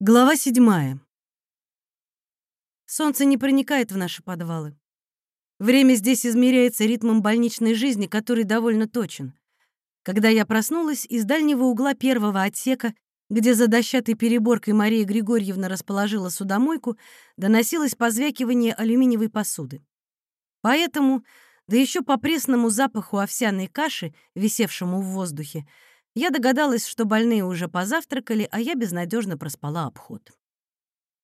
Глава седьмая. Солнце не проникает в наши подвалы. Время здесь измеряется ритмом больничной жизни, который довольно точен. Когда я проснулась, из дальнего угла первого отсека, где за дощатой переборкой Мария Григорьевна расположила судомойку, доносилось позвякивание алюминиевой посуды. Поэтому, да еще по пресному запаху овсяной каши, висевшему в воздухе, я догадалась, что больные уже позавтракали, а я безнадежно проспала обход.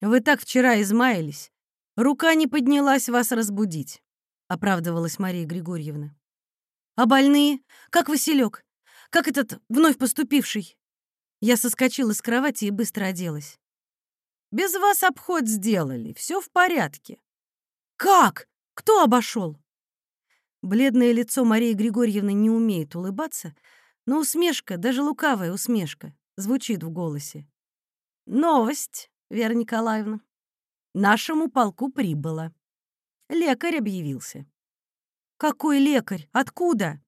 «Вы так вчера измаялись. Рука не поднялась вас разбудить», — оправдывалась Мария Григорьевна. «А больные? Как Василек? Как этот вновь поступивший?» Я соскочила с кровати и быстро оделась. «Без вас обход сделали, все в порядке». «Как? Кто обошел?» Бледное лицо Марии Григорьевны не умеет улыбаться — но усмешка, даже лукавая усмешка, звучит в голосе. «Новость, Вера Николаевна. Нашему полку прибыло. Лекарь объявился». «Какой лекарь? Откуда?»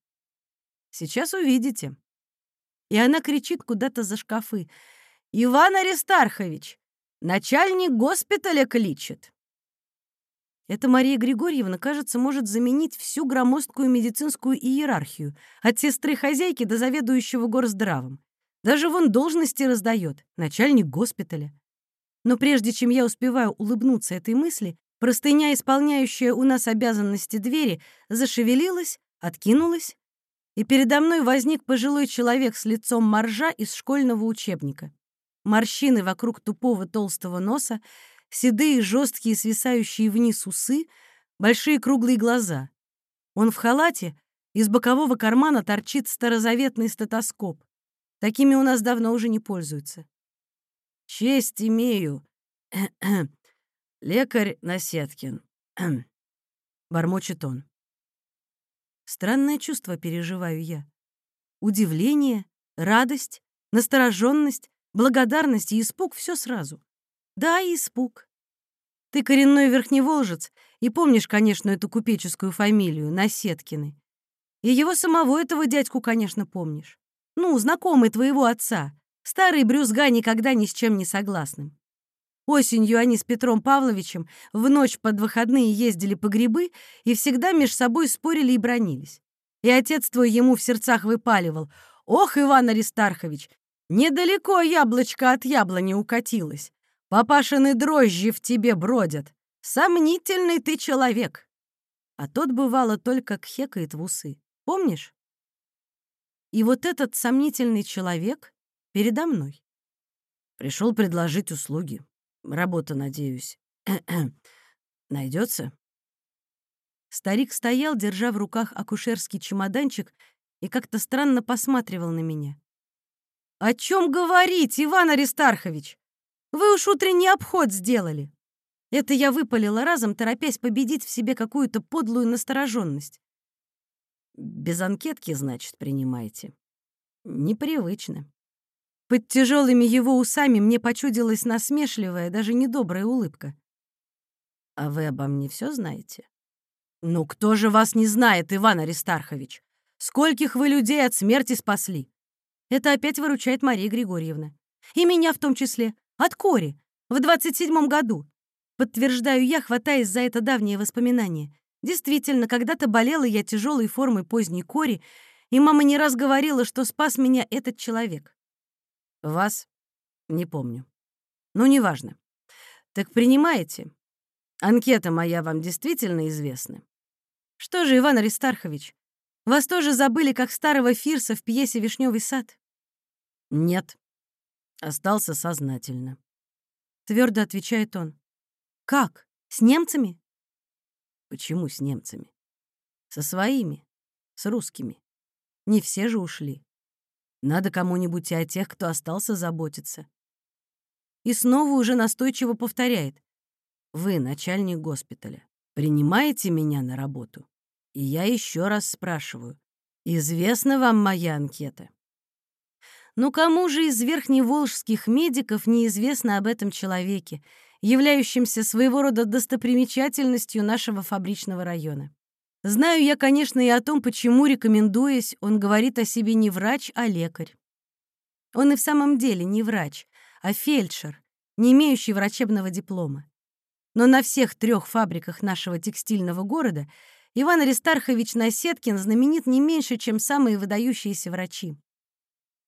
«Сейчас увидите». И она кричит куда-то за шкафы. «Иван Аристархович, начальник госпиталя кличет». Эта Мария Григорьевна, кажется, может заменить всю громоздкую медицинскую иерархию, от сестры-хозяйки до заведующего горздравом. Даже вон должности раздает, начальник госпиталя. Но прежде чем я успеваю улыбнуться этой мысли, простыня, исполняющая у нас обязанности двери, зашевелилась, откинулась, и передо мной возник пожилой человек с лицом моржа из школьного учебника. Морщины вокруг тупого толстого носа, седые, жесткие, свисающие вниз усы, большие круглые глаза. Он в халате, из бокового кармана торчит старозаветный стетоскоп. Такими у нас давно уже не пользуются. «Честь имею. Лекарь Насеткин», — бормочет он. Странное чувство переживаю я. Удивление, радость, настороженность, благодарность и испуг — все сразу. Да, и испуг. Ты коренной верхневолжец и помнишь, конечно, эту купеческую фамилию, Насеткины. И его самого этого дядьку, конечно, помнишь. Ну, знакомый твоего отца, старый брюзга никогда ни с чем не согласным. Осенью они с Петром Павловичем в ночь под выходные ездили по грибы и всегда меж собой спорили и бронились. И отец твой ему в сердцах выпаливал. «Ох, Иван Аристархович, недалеко яблочко от яблони укатилось. Папашины дрожжи в тебе бродят. Сомнительный ты человек. А тот, бывало, только кхекает в усы. Помнишь? И вот этот сомнительный человек передо мной. Пришел предложить услуги. Работа, надеюсь. Найдется? Старик стоял, держа в руках акушерский чемоданчик, и как-то странно посматривал на меня. «О чем говорить, Иван Аристархович? Вы уж утренний обход сделали. Это я выпалила разом, торопясь победить в себе какую-то подлую настороженность. Без анкетки, значит, принимаете. Непривычно. Под тяжелыми его усами мне почудилась насмешливая, даже недобрая улыбка. А вы обо мне все знаете? Ну кто же вас не знает, Иван Аристархович? Скольких вы людей от смерти спасли? Это опять выручает Мария Григорьевна. И меня в том числе. От кори. В 27-м году. Подтверждаю я, хватаясь за это давнее воспоминание. Действительно, когда-то болела я тяжелой формой поздней кори, и мама не раз говорила, что спас меня этот человек. Вас? Не помню. Ну, неважно. Так принимаете? Анкета моя вам действительно известна? Что же, Иван Аристархович, вас тоже забыли, как старого Фирса в пьесе «Вишневый сад»? Нет, Остался сознательно. Твердо отвечает он. Как? С немцами? Почему с немцами? Со своими, с русскими. Не все же ушли. Надо кому-нибудь и о тех, кто остался, заботиться. И снова уже настойчиво повторяет. Вы, начальник госпиталя, принимаете меня на работу? И я еще раз спрашиваю. Известна вам моя анкета? Но кому же из верхневолжских медиков неизвестно об этом человеке, являющемся своего рода достопримечательностью нашего фабричного района? Знаю я, конечно, и о том, почему, рекомендуясь, он говорит о себе не врач, а лекарь. Он и в самом деле не врач, а фельдшер, не имеющий врачебного диплома. Но на всех трех фабриках нашего текстильного города Иван Аристархович Насеткин знаменит не меньше, чем самые выдающиеся врачи.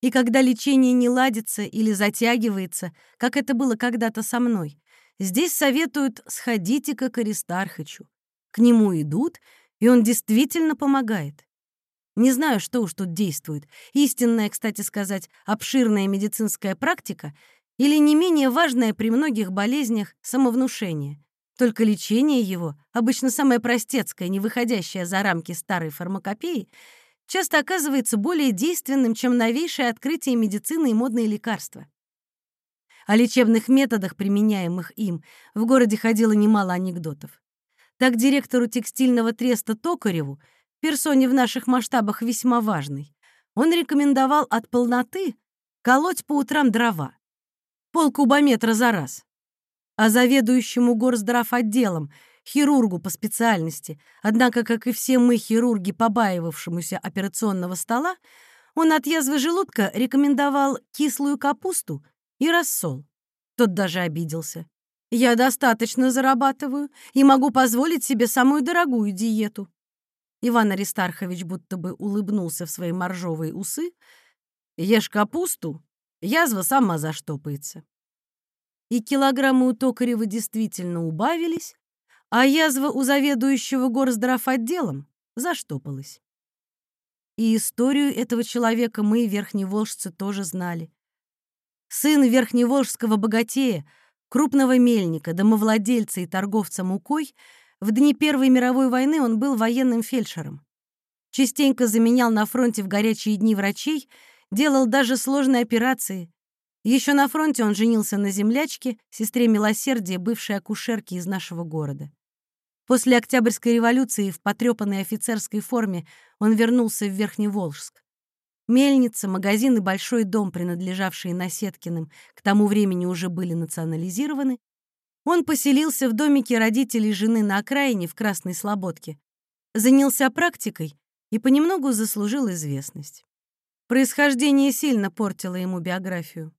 И когда лечение не ладится или затягивается, как это было когда-то со мной, здесь советуют «сходите-ка к Аристархычу». К нему идут, и он действительно помогает. Не знаю, что уж тут действует. Истинная, кстати сказать, обширная медицинская практика или не менее важное при многих болезнях самовнушение. Только лечение его, обычно самое простецкое, не выходящее за рамки старой фармакопеи, часто оказывается более действенным, чем новейшее открытие медицины и модные лекарства. О лечебных методах, применяемых им, в городе ходило немало анекдотов. Так директору текстильного треста Токареву, персоне в наших масштабах весьма важной, он рекомендовал от полноты колоть по утрам дрова. Полкубометра за раз. А заведующему горздрав отделом, хирургу по специальности, однако, как и все мы, хирурги, побаивавшемуся операционного стола, он от язвы желудка рекомендовал кислую капусту и рассол. Тот даже обиделся. «Я достаточно зарабатываю и могу позволить себе самую дорогую диету». Иван Аристархович будто бы улыбнулся в свои моржовые усы. «Ешь капусту, язва сама заштопается». И килограммы у Токарева действительно убавились, а язва у заведующего горздрав отделом заштопалась. И историю этого человека мы, верхневолжцы, тоже знали. Сын верхневолжского богатея, крупного мельника, домовладельца и торговца мукой, в дни Первой мировой войны он был военным фельдшером. Частенько заменял на фронте в горячие дни врачей, делал даже сложные операции. Еще на фронте он женился на землячке, сестре милосердия, бывшей акушерке из нашего города. После Октябрьской революции в потрепанной офицерской форме он вернулся в Верхневолжск. Мельница, магазин и большой дом, принадлежавшие Насеткиным, к тому времени уже были национализированы. Он поселился в домике родителей жены на окраине в Красной Слободке, занялся практикой и понемногу заслужил известность. Происхождение сильно портило ему биографию.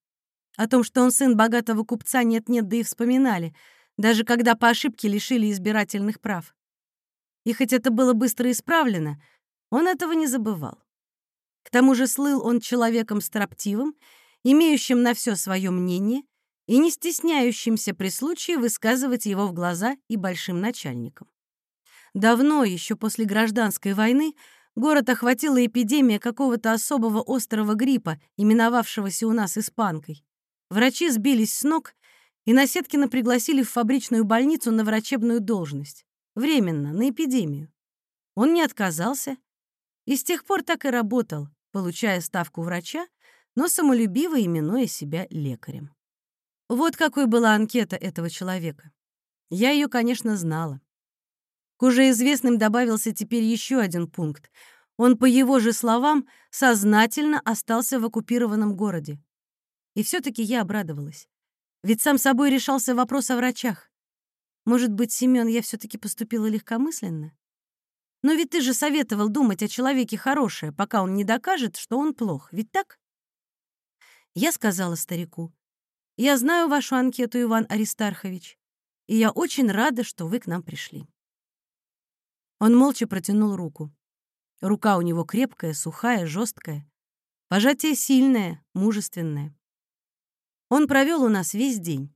О том, что он сын богатого купца, нет-нет, да и вспоминали — даже когда по ошибке лишили избирательных прав. И хоть это было быстро исправлено, он этого не забывал. К тому же слыл он человеком строптивым, имеющим на все свое мнение и не стесняющимся при случае высказывать его в глаза и большим начальникам. Давно, еще после гражданской войны, город охватила эпидемия какого-то особого острого гриппа, именовавшегося у нас испанкой. Врачи сбились с ног и Насеткина пригласили в фабричную больницу на врачебную должность. Временно, на эпидемию. Он не отказался и с тех пор так и работал, получая ставку врача, но самолюбиво именуя себя лекарем. Вот какой была анкета этого человека. Я ее, конечно, знала. К уже известным добавился теперь еще один пункт. Он, по его же словам, сознательно остался в оккупированном городе. И все-таки я обрадовалась. Ведь сам собой решался вопрос о врачах. Может быть, Семён, я все таки поступила легкомысленно? Но ведь ты же советовал думать о человеке хорошее, пока он не докажет, что он плох. Ведь так? Я сказала старику, «Я знаю вашу анкету, Иван Аристархович, и я очень рада, что вы к нам пришли». Он молча протянул руку. Рука у него крепкая, сухая, жесткая. Пожатие сильное, мужественное. Он провел у нас весь день.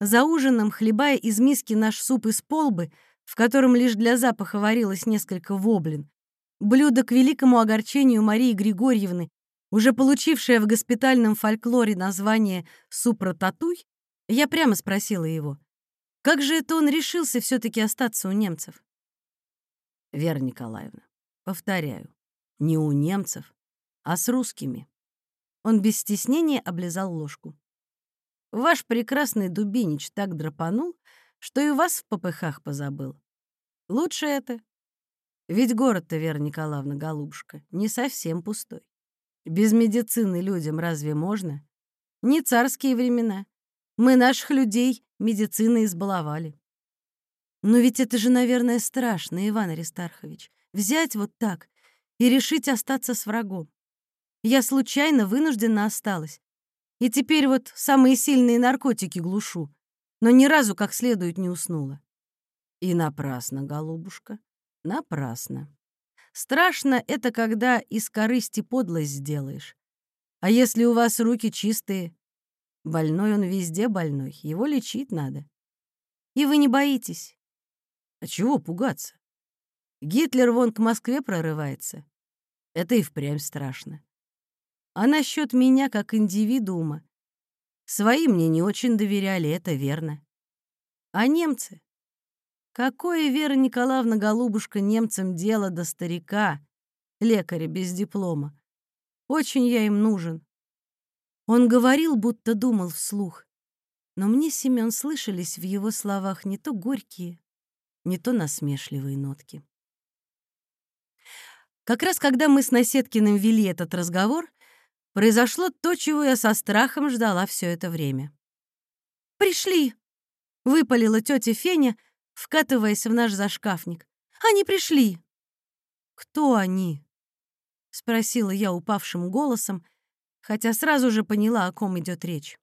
За ужином, хлебая из миски наш суп из полбы, в котором лишь для запаха варилось несколько воблин, блюдо к великому огорчению Марии Григорьевны, уже получившее в госпитальном фольклоре название «супротатуй», я прямо спросила его, как же это он решился все таки остаться у немцев? Вера Николаевна, повторяю, не у немцев, а с русскими. Он без стеснения облизал ложку. Ваш прекрасный Дубинич так драпанул, что и вас в попыхах позабыл. Лучше это. Ведь город-то, Вера Николаевна, голубушка, не совсем пустой. Без медицины людям разве можно? Не царские времена. Мы наших людей медициной избаловали. Но ведь это же, наверное, страшно, Иван Аристархович. Взять вот так и решить остаться с врагом. Я случайно вынуждена осталась. И теперь вот самые сильные наркотики глушу, но ни разу как следует не уснула. И напрасно, голубушка, напрасно. Страшно это, когда из корысти подлость сделаешь. А если у вас руки чистые? Больной он везде больной, его лечить надо. И вы не боитесь. А чего пугаться? Гитлер вон к Москве прорывается. Это и впрямь страшно. А насчет меня как индивидуума? Свои мне не очень доверяли, это верно. А немцы? Какое, Вера Николаевна, голубушка, немцам дело до старика, лекаря без диплома? Очень я им нужен. Он говорил, будто думал вслух. Но мне, Семён, слышались в его словах не то горькие, не то насмешливые нотки. Как раз когда мы с Насеткиным вели этот разговор, произошло то, чего я со страхом ждала все это время. «Пришли!» — выпалила тетя Феня, вкатываясь в наш зашкафник. «Они пришли!» «Кто они?» — спросила я упавшим голосом, хотя сразу же поняла, о ком идет речь.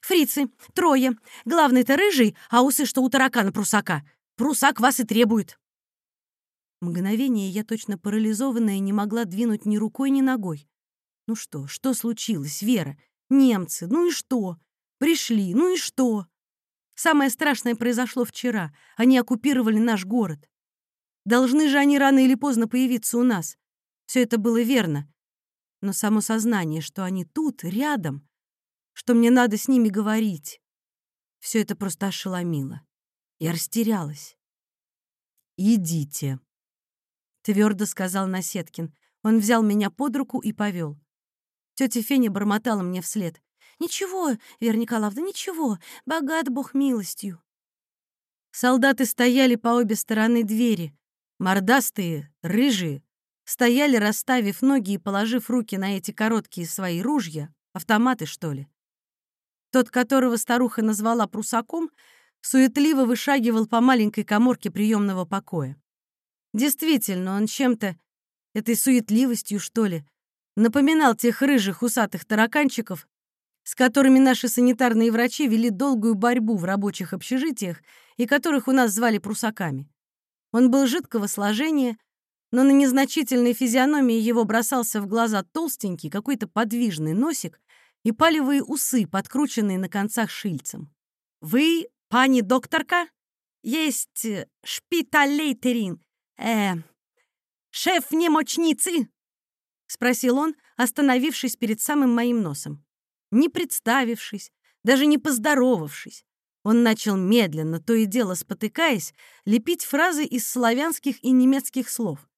«Фрицы, трое. Главный-то рыжий, а усы, что у таракана прусака. Прусак вас и требует!» Мгновение я точно парализованная не могла двинуть ни рукой, ни ногой. Ну что, что случилось, Вера? Немцы, ну и что? Пришли, ну и что? Самое страшное произошло вчера. Они оккупировали наш город. Должны же они рано или поздно появиться у нас. Все это было верно. Но само сознание, что они тут, рядом, что мне надо с ними говорить, все это просто ошеломило. Я растерялась. «Идите», твердо сказал Насеткин. Он взял меня под руку и повел. Тетя Феня бормотала мне вслед. «Ничего, Вера Николаевна, ничего, богат Бог милостью». Солдаты стояли по обе стороны двери, мордастые, рыжие, стояли, расставив ноги и положив руки на эти короткие свои ружья, автоматы, что ли. Тот, которого старуха назвала прусаком, суетливо вышагивал по маленькой коморке приемного покоя. Действительно, он чем-то, этой суетливостью, что ли, напоминал тех рыжих усатых тараканчиков, с которыми наши санитарные врачи вели долгую борьбу в рабочих общежитиях и которых у нас звали прусаками. Он был жидкого сложения, но на незначительной физиономии его бросался в глаза толстенький, какой-то подвижный носик и палевые усы, подкрученные на концах шильцем. «Вы, пани докторка? Есть э, шпиталейтерин, «Э, шеф немочницы?» — спросил он, остановившись перед самым моим носом. Не представившись, даже не поздоровавшись, он начал медленно, то и дело спотыкаясь, лепить фразы из славянских и немецких слов.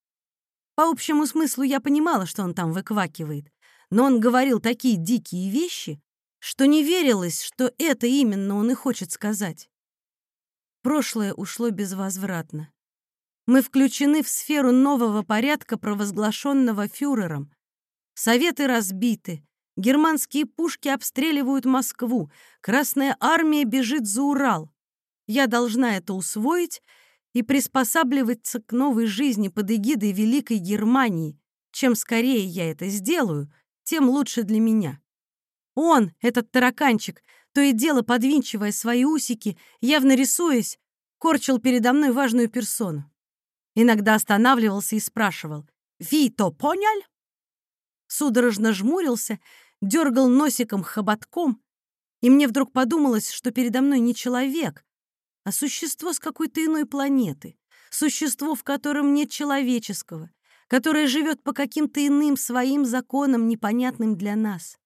По общему смыслу я понимала, что он там выквакивает, но он говорил такие дикие вещи, что не верилось, что это именно он и хочет сказать. Прошлое ушло безвозвратно. Мы включены в сферу нового порядка, провозглашенного фюрером. Советы разбиты, германские пушки обстреливают Москву, Красная армия бежит за Урал. Я должна это усвоить и приспосабливаться к новой жизни под эгидой Великой Германии. Чем скорее я это сделаю, тем лучше для меня. Он, этот тараканчик, то и дело подвинчивая свои усики, явно рисуясь, корчил передо мной важную персону. Иногда останавливался и спрашивал «Ви понял?» Судорожно жмурился, дергал носиком хоботком, и мне вдруг подумалось, что передо мной не человек, а существо с какой-то иной планеты, существо, в котором нет человеческого, которое живет по каким-то иным своим законам, непонятным для нас.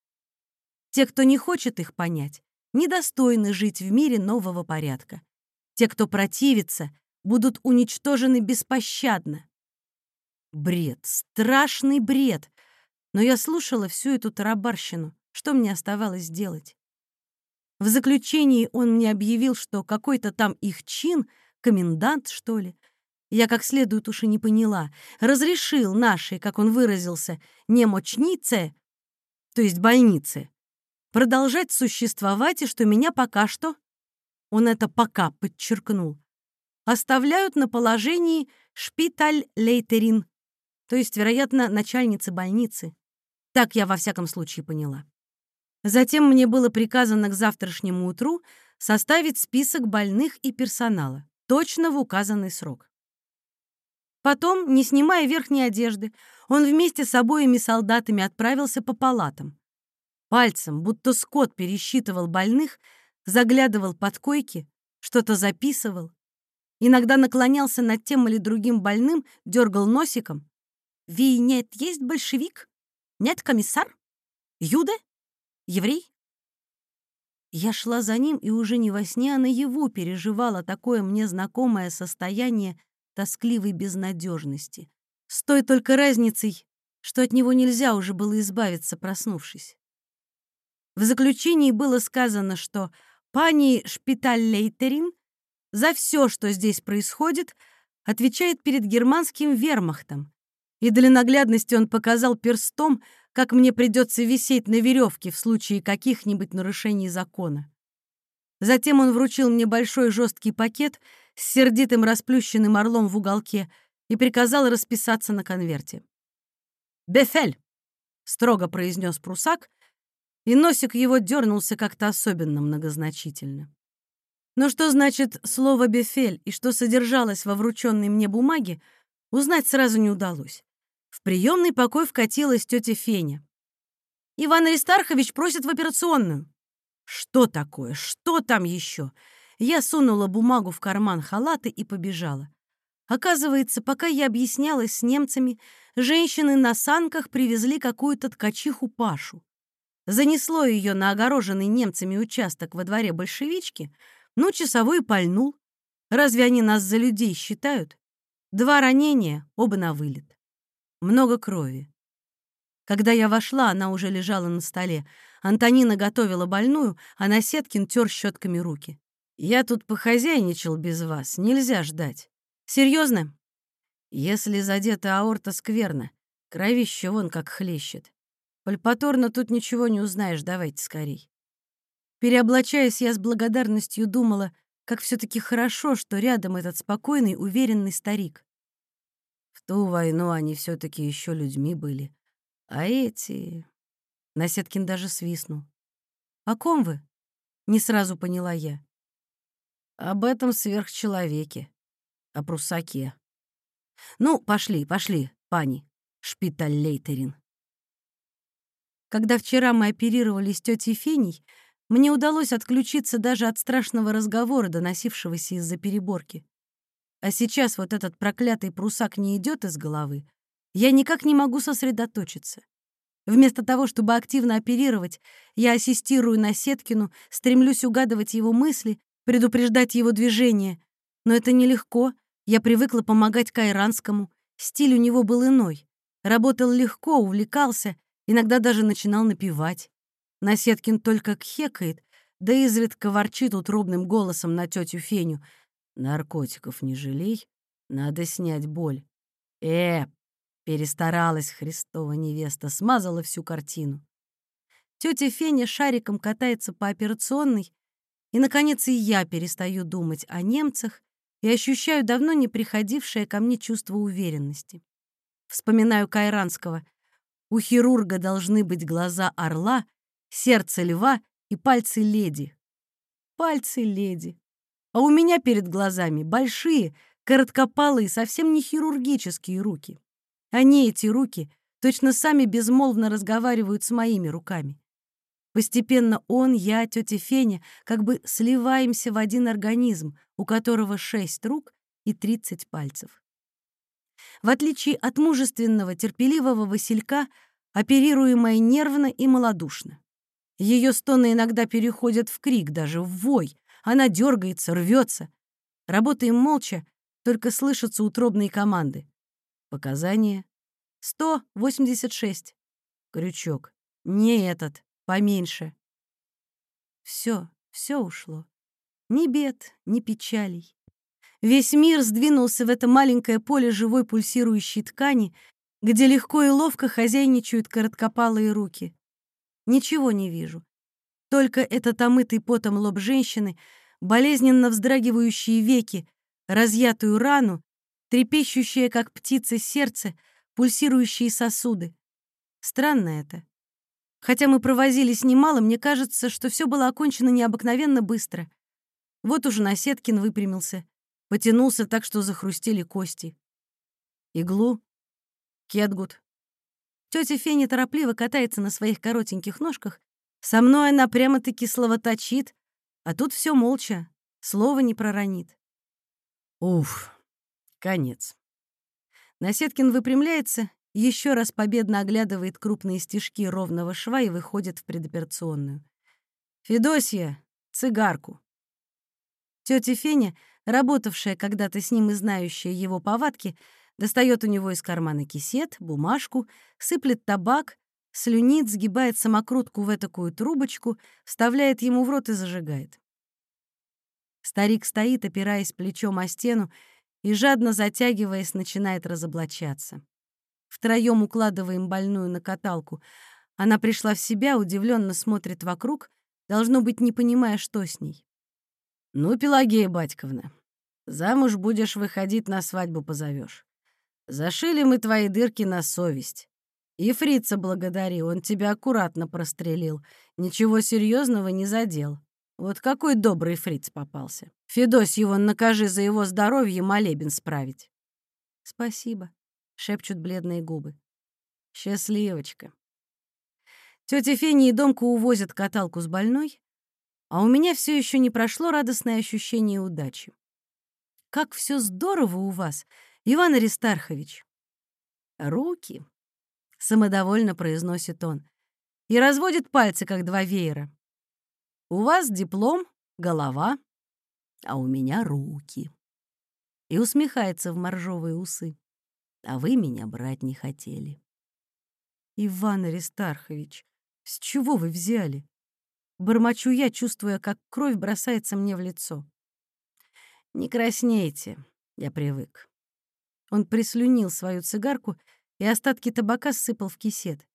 Те, кто не хочет их понять, недостойны жить в мире нового порядка. Те, кто противится, будут уничтожены беспощадно. Бред, страшный бред. Но я слушала всю эту тарабарщину. Что мне оставалось делать? В заключении он мне объявил, что какой-то там их чин, комендант, что ли, я как следует уж и не поняла, разрешил нашей, как он выразился, немочнице, то есть больнице, продолжать существовать, и что меня пока что, он это пока подчеркнул, оставляют на положении шпиталь-лейтерин, то есть, вероятно, начальницы больницы. Так я во всяком случае поняла. Затем мне было приказано к завтрашнему утру составить список больных и персонала, точно в указанный срок. Потом, не снимая верхней одежды, он вместе с обоими солдатами отправился по палатам. Пальцем, будто скот пересчитывал больных, заглядывал под койки, что-то записывал. Иногда наклонялся над тем или другим больным, дергал носиком. «Ви нет есть большевик? Нет комиссар? Юде? Еврей?» Я шла за ним и уже не во сне, а наяву переживала такое мне знакомое состояние тоскливой безнадежности. С той только разницей, что от него нельзя уже было избавиться, проснувшись. В заключении было сказано, что пани Шпиталь-Лейтерин за все, что здесь происходит, отвечает перед германским вермахтом. И для наглядности он показал перстом, как мне придется висеть на веревке в случае каких-нибудь нарушений закона. Затем он вручил мне большой жесткий пакет с сердитым расплющенным орлом в уголке и приказал расписаться на конверте. «Бефель!» — строго произнес прусак, и носик его дернулся как-то особенно многозначительно. Но что значит слово «бефель» и что содержалось во врученной мне бумаге, узнать сразу не удалось. В приемный покой вкатилась тетя Феня. «Иван Аристархович просит в операционную». «Что такое? Что там еще?» Я сунула бумагу в карман халата и побежала. Оказывается, пока я объяснялась с немцами, женщины на санках привезли какую-то ткачиху Пашу. Занесло ее на огороженный немцами участок во дворе большевички, ну, часовой пальнул. Разве они нас за людей считают? Два ранения, оба на вылет. Много крови. Когда я вошла, она уже лежала на столе. Антонина готовила больную, а Насеткин тер щетками руки. «Я тут похозяйничал без вас, нельзя ждать. Серьезно? Если задета аорта скверно, кровище вон как хлещет. Пальпаторно тут ничего не узнаешь, давайте скорей». Переоблачаясь, я с благодарностью думала, как все таки хорошо, что рядом этот спокойный, уверенный старик. В ту войну они все таки еще людьми были. А эти... Насеткин даже свистнул. «О ком вы?» — не сразу поняла я. «Об этом сверхчеловеке, о прусаке. Ну, пошли, пошли, пани, шпиталь-лейтерин». Когда вчера мы оперировали с тетей Феней, мне удалось отключиться даже от страшного разговора, доносившегося из-за переборки. А сейчас вот этот проклятый прусак не идет из головы. Я никак не могу сосредоточиться. Вместо того, чтобы активно оперировать, я ассистирую на Сеткину, стремлюсь угадывать его мысли, предупреждать его движения. Но это нелегко. Я привыкла помогать Кайранскому. Стиль у него был иной. Работал легко, увлекался, иногда даже начинал напевать. Насеткин только кхекает, да изредка ворчит утробным голосом на тетю Феню — Наркотиков не жалей, надо снять боль. Э, перестаралась Христова невеста, смазала всю картину. Тетя Феня шариком катается по операционной, и, наконец, и я перестаю думать о немцах и ощущаю давно не приходившее ко мне чувство уверенности. Вспоминаю Кайранского. У хирурга должны быть глаза орла, сердце льва и пальцы леди. Пальцы леди а у меня перед глазами большие, короткопалые, совсем не хирургические руки. Они, эти руки, точно сами безмолвно разговаривают с моими руками. Постепенно он, я, тетя Феня как бы сливаемся в один организм, у которого шесть рук и тридцать пальцев. В отличие от мужественного, терпеливого Василька, оперируемая нервно и малодушно. Ее стоны иногда переходят в крик, даже в вой, она дергается, рвется. Работаем молча, только слышатся утробные команды. Показания. 186. Крючок. Не этот, поменьше. Все, все ушло. Ни бед, ни печалей. Весь мир сдвинулся в это маленькое поле живой пульсирующей ткани, где легко и ловко хозяйничают короткопалые руки. Ничего не вижу. Только этот омытый потом лоб женщины, болезненно вздрагивающие веки, разъятую рану, трепещущее, как птица, сердце, пульсирующие сосуды. Странно это. Хотя мы провозились немало, мне кажется, что все было окончено необыкновенно быстро. Вот уже Насеткин выпрямился, потянулся так, что захрустели кости. Иглу, кетгут. Тетя Феня торопливо катается на своих коротеньких ножках. Со мной она прямо-таки словоточит, а тут все молча, слова не проронит. Уф, конец. Насеткин выпрямляется, еще раз победно оглядывает крупные стежки ровного шва и выходит в предоперационную. «Федосья, цигарку!» Тетя Феня, работавшая когда-то с ним и знающая его повадки, достает у него из кармана кисет, бумажку, сыплет табак, слюнит, сгибает самокрутку в этакую трубочку, вставляет ему в рот и зажигает. Старик стоит, опираясь плечом о стену, и, жадно затягиваясь, начинает разоблачаться. Втроем укладываем больную на каталку. Она пришла в себя, удивленно смотрит вокруг, должно быть, не понимая, что с ней. «Ну, Пелагея Батьковна, замуж будешь выходить, на свадьбу позовешь. Зашили мы твои дырки на совесть. И фрица благодари, он тебя аккуратно прострелил. Ничего серьезного не задел. Вот какой добрый фриц попался. Федосьеву накажи за его здоровье молебен справить. Спасибо, шепчут бледные губы. Счастливочка. Тетя Феня и Домка увозят каталку с больной, а у меня все еще не прошло радостное ощущение удачи. Как все здорово у вас, Иван Аристархович. Руки, самодовольно произносит он, и разводит пальцы, как два веера. У вас диплом, голова, а у меня руки. И усмехается в моржовые усы. А вы меня брать не хотели. Иван Аристархович, с чего вы взяли? Бормочу я, чувствуя, как кровь бросается мне в лицо. Не краснейте, я привык. Он прислюнил свою цигарку и остатки табака сыпал в кисет.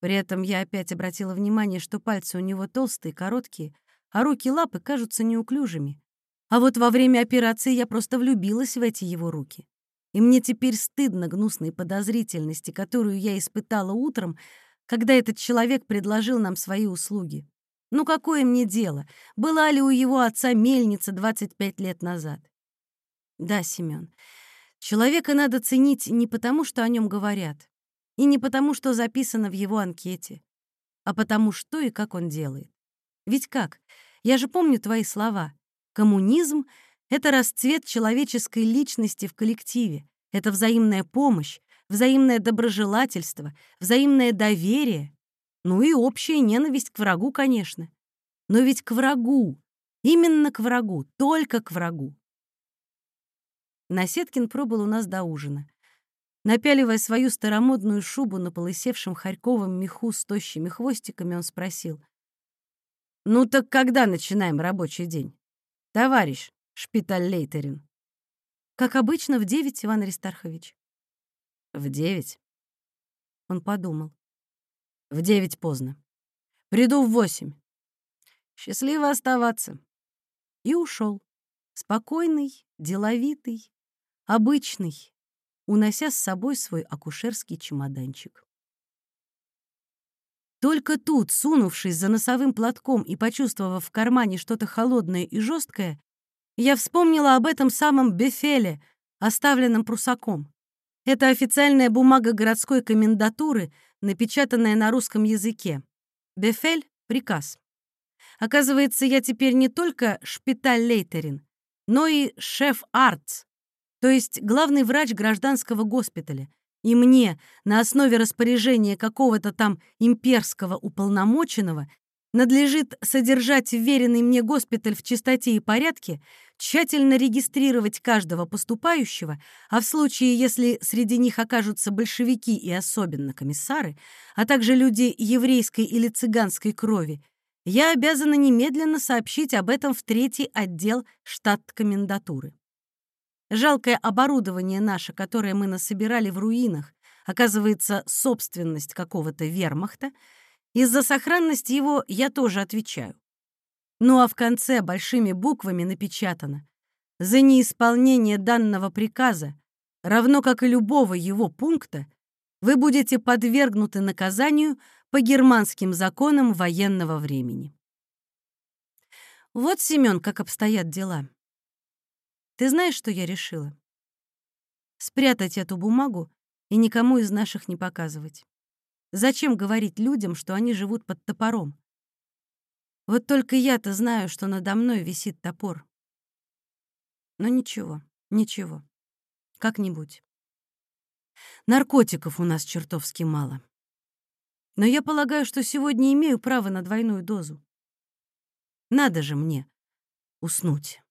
При этом я опять обратила внимание, что пальцы у него толстые, короткие, а руки лапы кажутся неуклюжими. А вот во время операции я просто влюбилась в эти его руки. И мне теперь стыдно гнусной подозрительности, которую я испытала утром, когда этот человек предложил нам свои услуги. Ну какое мне дело, была ли у его отца мельница 25 лет назад? Да, Семён, человека надо ценить не потому, что о нем говорят, и не потому, что записано в его анкете, а потому, что и как он делает. Ведь как? Я же помню твои слова. Коммунизм — это расцвет человеческой личности в коллективе, это взаимная помощь, взаимное доброжелательство, взаимное доверие, ну и общая ненависть к врагу, конечно. Но ведь к врагу, именно к врагу, только к врагу. Насеткин пробыл у нас до ужина. Напяливая свою старомодную шубу на полысевшем харьковом меху с тощими хвостиками, он спросил. «Ну так когда начинаем рабочий день? Товарищ Шпиталь-Лейтерин?» «Как обычно, в девять, Иван Аристархович». «В девять?» Он подумал. «В девять поздно. Приду в восемь. Счастливо оставаться». И ушел. Спокойный, деловитый, обычный, унося с собой свой акушерский чемоданчик. Только тут, сунувшись за носовым платком и почувствовав в кармане что-то холодное и жесткое, я вспомнила об этом самом бефеле, оставленном прусаком. Это официальная бумага городской комендатуры, напечатанная на русском языке. Бефель — приказ. Оказывается, я теперь не только шпиталь-лейтерин, но и шеф-артс, то есть главный врач гражданского госпиталя, и мне на основе распоряжения какого-то там имперского уполномоченного надлежит содержать вверенный мне госпиталь в чистоте и порядке, тщательно регистрировать каждого поступающего, а в случае, если среди них окажутся большевики и особенно комиссары, а также люди еврейской или цыганской крови, я обязана немедленно сообщить об этом в третий отдел штат-комендатуры. Жалкое оборудование наше, которое мы насобирали в руинах, оказывается, собственность какого-то вермахта, из-за сохранности его я тоже отвечаю. Ну а в конце большими буквами напечатано «За неисполнение данного приказа, равно как и любого его пункта, вы будете подвергнуты наказанию по германским законам военного времени. Вот, Семён, как обстоят дела. Ты знаешь, что я решила? Спрятать эту бумагу и никому из наших не показывать. Зачем говорить людям, что они живут под топором? Вот только я-то знаю, что надо мной висит топор. Но ничего, ничего. Как-нибудь. Наркотиков у нас чертовски мало. Но я полагаю, что сегодня имею право на двойную дозу. Надо же мне уснуть.